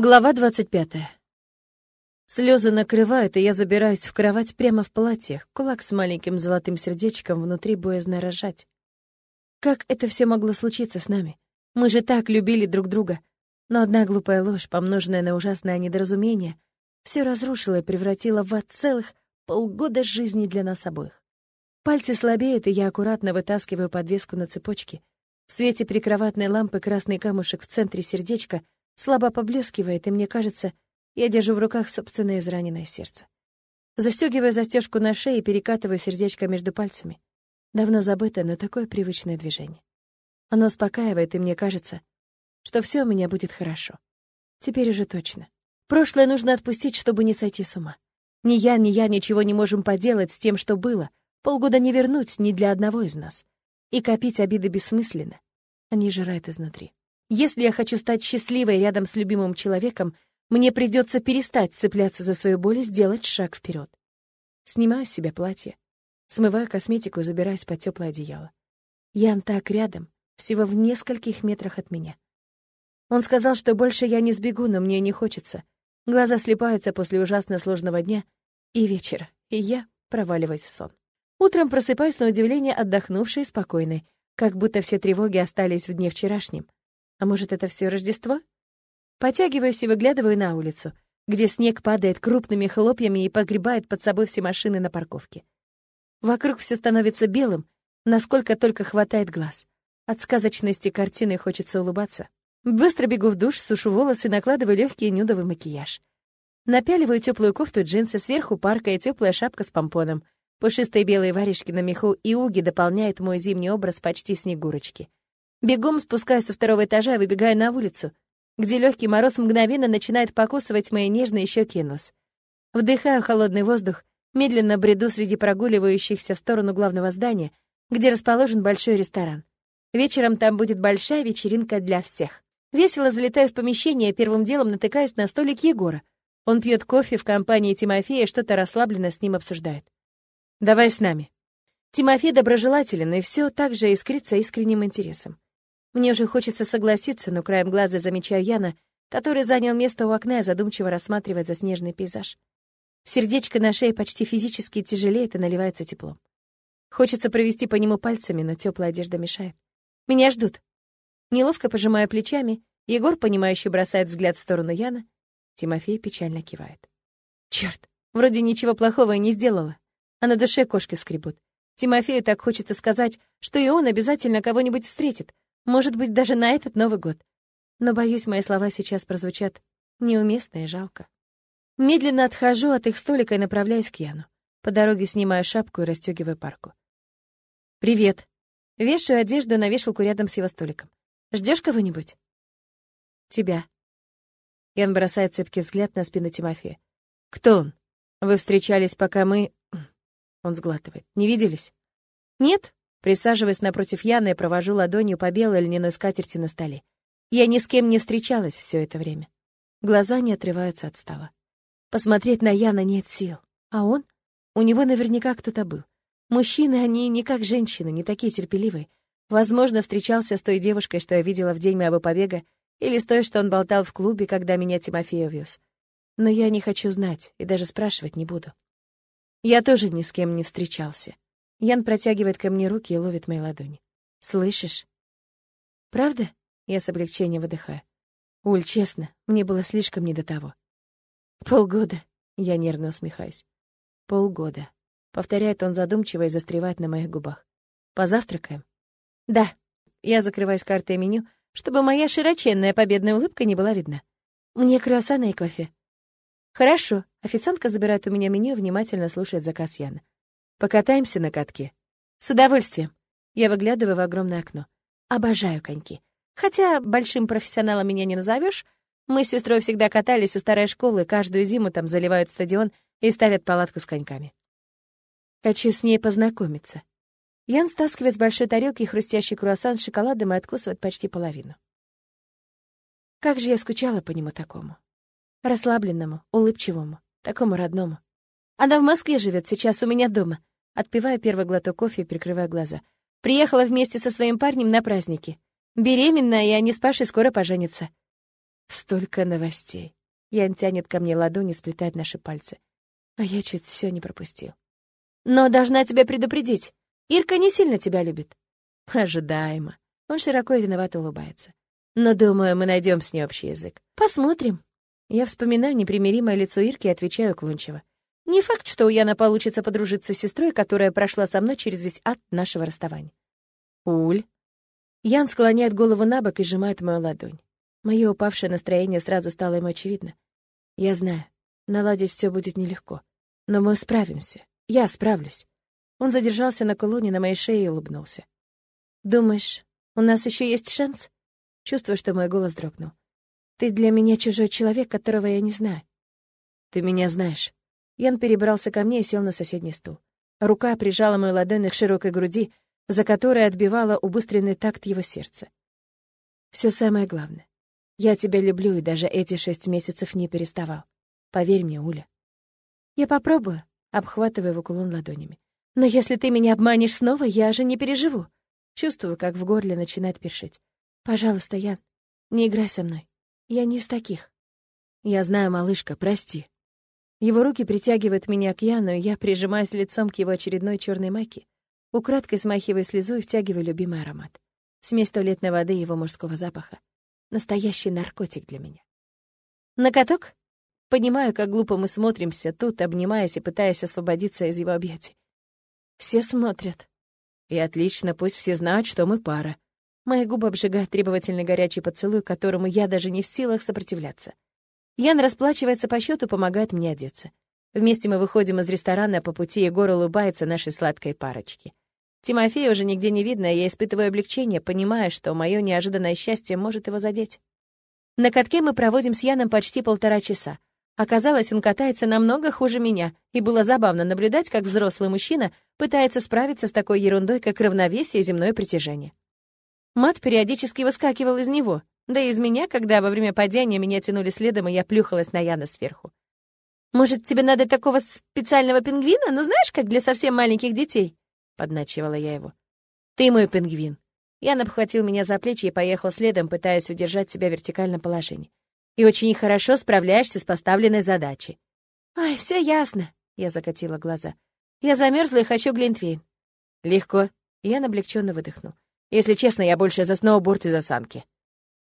Глава 25. Слезы накрывают, и я забираюсь в кровать прямо в платье, кулак с маленьким золотым сердечком внутри боязно рожать. Как это все могло случиться с нами? Мы же так любили друг друга. Но одна глупая ложь, помноженная на ужасное недоразумение, все разрушила и превратила в ад целых полгода жизни для нас обоих. Пальцы слабеют, и я аккуратно вытаскиваю подвеску на цепочке. В свете прикроватной лампы красный камушек в центре сердечка — слабо поблескивает, и мне кажется, я держу в руках собственное израненное сердце. Застегиваю застежку на шее и перекатываю сердечко между пальцами. Давно забытое, но такое привычное движение. Оно успокаивает, и мне кажется, что все у меня будет хорошо. Теперь уже точно. Прошлое нужно отпустить, чтобы не сойти с ума. Ни я, ни я ничего не можем поделать с тем, что было. Полгода не вернуть ни для одного из нас. И копить обиды бессмысленно. Они жирают изнутри. Если я хочу стать счастливой рядом с любимым человеком, мне придется перестать цепляться за свою боль и сделать шаг вперед. Снимаю с себя платье, смываю косметику и забираюсь под теплое одеяло. Ян так рядом, всего в нескольких метрах от меня. Он сказал, что больше я не сбегу, но мне не хочется. Глаза слепаются после ужасно сложного дня и вечера, и я проваливаюсь в сон. Утром просыпаюсь на удивление отдохнувшей и спокойной, как будто все тревоги остались в дне вчерашнем. А может, это все Рождество? Потягиваюсь и выглядываю на улицу, где снег падает крупными хлопьями и погребает под собой все машины на парковке. Вокруг все становится белым, насколько только хватает глаз. От сказочности картины хочется улыбаться. Быстро бегу в душ, сушу волосы, накладываю легкий нюдовый макияж. Напяливаю теплую кофту джинсы, сверху парка и теплая шапка с помпоном. Пушистые белые варежки на меху и уги дополняют мой зимний образ почти снегурочки. Бегом спускаюсь со второго этажа и выбегаю на улицу, где легкий мороз мгновенно начинает покусывать мои нежные щеки и нос. Вдыхаю холодный воздух, медленно бреду среди прогуливающихся в сторону главного здания, где расположен большой ресторан. Вечером там будет большая вечеринка для всех. Весело залетаю в помещение первым делом натыкаюсь на столик Егора. Он пьет кофе в компании Тимофея и что-то расслабленно с ним обсуждает. «Давай с нами». Тимофей доброжелателен, и все так же искрится искренним интересом. Мне уже хочется согласиться, но краем глаза замечаю Яна, который занял место у окна и задумчиво рассматривает заснеженный пейзаж. Сердечко на шее почти физически тяжелеет и наливается теплом. Хочется провести по нему пальцами, но теплая одежда мешает. Меня ждут. Неловко пожимая плечами, Егор, понимающе бросает взгляд в сторону Яна. Тимофей печально кивает. Черт, вроде ничего плохого и не сделала. А на душе кошки скребут. Тимофею так хочется сказать, что и он обязательно кого-нибудь встретит, может быть, даже на этот Новый год. Но, боюсь, мои слова сейчас прозвучат неуместно и жалко. Медленно отхожу от их столика и направляюсь к Яну. По дороге снимаю шапку и расстегиваю парку. «Привет». Вешаю одежду на вешалку рядом с его столиком. Ждешь кого-нибудь?» «Тебя». Ян бросает цепкий взгляд на спину Тимофея. «Кто он? Вы встречались, пока мы...» Он сглатывает. «Не виделись?» «Нет, Присаживаясь напротив Яны, я провожу ладонью по белой льняной скатерти на столе. Я ни с кем не встречалась все это время. Глаза не отрываются от стола. Посмотреть на Яна нет сил. А он? У него наверняка кто-то был. Мужчины, они не как женщины, не такие терпеливые. Возможно, встречался с той девушкой, что я видела в день моего побега, или с той, что он болтал в клубе, когда меня Тимофея вез. Но я не хочу знать и даже спрашивать не буду. Я тоже ни с кем не встречался. Ян протягивает ко мне руки и ловит мои ладони. «Слышишь?» «Правда?» Я с облегчением выдыхаю. «Уль, честно, мне было слишком не до того». «Полгода», — я нервно усмехаюсь. «Полгода», — повторяет он задумчиво и застревает на моих губах. «Позавтракаем?» «Да». Я закрываюсь картой меню, чтобы моя широченная победная улыбка не была видна. «Мне круассаны и кофе». «Хорошо». Официантка забирает у меня меню и внимательно слушает заказ Яна. Покатаемся на катке? С удовольствием. Я выглядываю в огромное окно. Обожаю коньки. Хотя большим профессионалом меня не назовешь. Мы с сестрой всегда катались у старой школы, каждую зиму там заливают стадион и ставят палатку с коньками. Хочу с ней познакомиться. Ян стаскивает с большой тарелки хрустящий круассан с шоколадом и откусывает почти половину. Как же я скучала по нему такому. Расслабленному, улыбчивому, такому родному. Она в Москве живет, сейчас у меня дома. Отпивая первый глоток кофе и прикрывая глаза. Приехала вместе со своим парнем на праздники. Беременная, и они с Пашей скоро поженятся. Столько новостей. Ян тянет ко мне ладони, сплетает наши пальцы. А я чуть все не пропустил. Но должна тебя предупредить. Ирка не сильно тебя любит. Ожидаемо. Он широко и виновато улыбается. Но, думаю, мы найдем с ней общий язык. Посмотрим. Я вспоминаю непримиримое лицо Ирки и отвечаю клончиво. Не факт, что у Яна получится подружиться с сестрой, которая прошла со мной через весь ад нашего расставания. Уль. Ян склоняет голову на бок и сжимает мою ладонь. Мое упавшее настроение сразу стало ему очевидно. Я знаю, наладить все будет нелегко. Но мы справимся. Я справлюсь. Он задержался на кулоне на моей шее и улыбнулся. «Думаешь, у нас еще есть шанс?» Чувствую, что мой голос дрогнул. «Ты для меня чужой человек, которого я не знаю». «Ты меня знаешь». Ян перебрался ко мне и сел на соседний стул. Рука прижала мою ладонь к широкой груди, за которой отбивала убыстренный такт его сердца. Все самое главное. Я тебя люблю и даже эти шесть месяцев не переставал. Поверь мне, Уля. Я попробую, обхватывая его кулон ладонями. Но если ты меня обманешь снова, я же не переживу. Чувствую, как в горле начинает першить. Пожалуйста, Ян, не играй со мной. Я не из таких. Я знаю, малышка, прости. Его руки притягивают меня к Яну, и я прижимаюсь лицом к его очередной черной майке, украдкой смахиваю слезу и втягиваю любимый аромат. Смесь туалетной воды и его мужского запаха. Настоящий наркотик для меня. На каток? Понимаю, как глупо мы смотримся тут, обнимаясь и пытаясь освободиться из его объятий. Все смотрят. И отлично, пусть все знают, что мы пара. Мои губы обжигают требовательный горячий поцелуй, которому я даже не в силах сопротивляться. Ян расплачивается по счету, помогает мне одеться. Вместе мы выходим из ресторана, по пути Егор улыбается нашей сладкой парочке. Тимофея уже нигде не видно, и я испытываю облегчение, понимая, что мое неожиданное счастье может его задеть. На катке мы проводим с Яном почти полтора часа. Оказалось, он катается намного хуже меня, и было забавно наблюдать, как взрослый мужчина пытается справиться с такой ерундой, как равновесие и земное притяжение. Мат периодически выскакивал из него, да и из меня, когда во время падения меня тянули следом, и я плюхалась на Яна сверху. «Может, тебе надо такого специального пингвина? Ну, знаешь, как для совсем маленьких детей?» подначивала я его. «Ты мой пингвин». Ян обхватил меня за плечи и поехал следом, пытаясь удержать себя в вертикальном положении. «И очень хорошо справляешься с поставленной задачей». «Ай, все ясно», — я закатила глаза. «Я замерзла и хочу глинтвейн». «Легко». Ян облегченно выдохнул. «Если честно, я больше за сноуборд и за санки».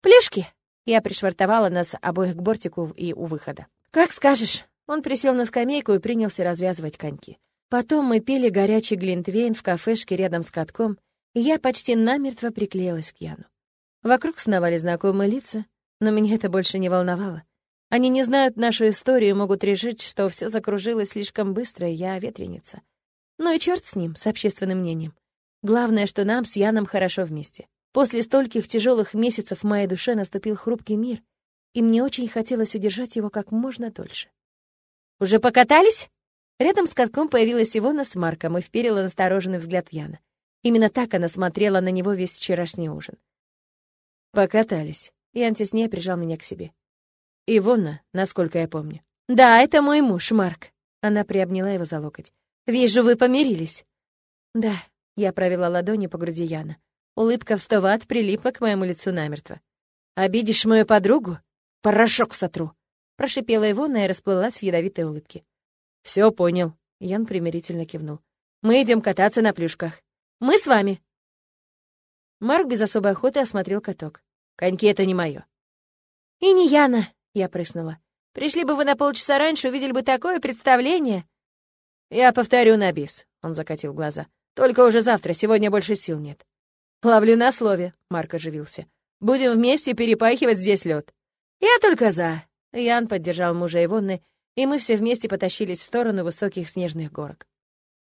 «Плюшки!» Я пришвартовала нас обоих к бортику и у выхода. «Как скажешь». Он присел на скамейку и принялся развязывать коньки. Потом мы пили горячий глинтвейн в кафешке рядом с катком, и я почти намертво приклеилась к Яну. Вокруг сновали знакомые лица, но меня это больше не волновало. Они не знают нашу историю и могут решить, что все закружилось слишком быстро, и я ветреница. Ну и черт с ним, с общественным мнением. Главное, что нам с Яном хорошо вместе. После стольких тяжелых месяцев в моей душе наступил хрупкий мир, и мне очень хотелось удержать его как можно дольше. «Уже покатались?» Рядом с катком появилась Ивона с Марком и вперила настороженный взгляд в Яна. Именно так она смотрела на него весь вчерашний ужин. Покатались. Ян теснее прижал меня к себе. Ивона, насколько я помню. «Да, это мой муж, Марк». Она приобняла его за локоть. «Вижу, вы помирились». «Да», — я провела ладони по груди Яна. Улыбка в сто ватт прилипла к моему лицу намертво. «Обидишь мою подругу? Порошок сотру!» Прошипела Ивона и расплылась в ядовитой улыбке. Все понял. Ян примирительно кивнул. Мы идем кататься на плюшках. Мы с вами. Марк без особой охоты осмотрел каток. Коньки — это не мое. И не Яна, я прыснула. Пришли бы вы на полчаса раньше, увидели бы такое представление. Я повторю на бис, он закатил глаза. Только уже завтра, сегодня больше сил нет. Ловлю на слове, Марк оживился. Будем вместе перепахивать здесь лед. Я только за. Ян поддержал мужа Ивонны и мы все вместе потащились в сторону высоких снежных горок.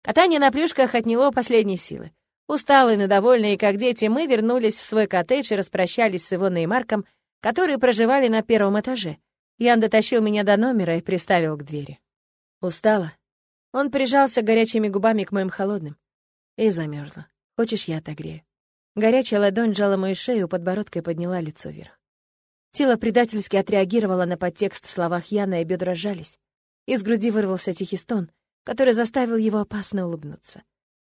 Катание на плюшках отняло последние силы. Усталые, но довольные, как дети, мы вернулись в свой коттедж и распрощались с Ивоной и Марком, которые проживали на первом этаже. Ян дотащил меня до номера и приставил к двери. Устала. Он прижался горячими губами к моим холодным. И замерзла. Хочешь, я отогрею? Горячая ладонь сжала мою шею, подбородкой подняла лицо вверх. Тело предательски отреагировало на подтекст в словах Яна, и бедра сжались. Из груди вырвался тихий стон, который заставил его опасно улыбнуться.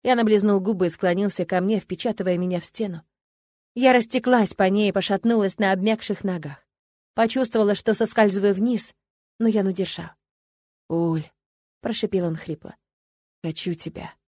Ян облизнул губы и склонился ко мне, впечатывая меня в стену. Я растеклась по ней и пошатнулась на обмякших ногах. Почувствовала, что соскальзываю вниз, но я удержал. «Уль», — прошипел он хрипло, — «хочу тебя».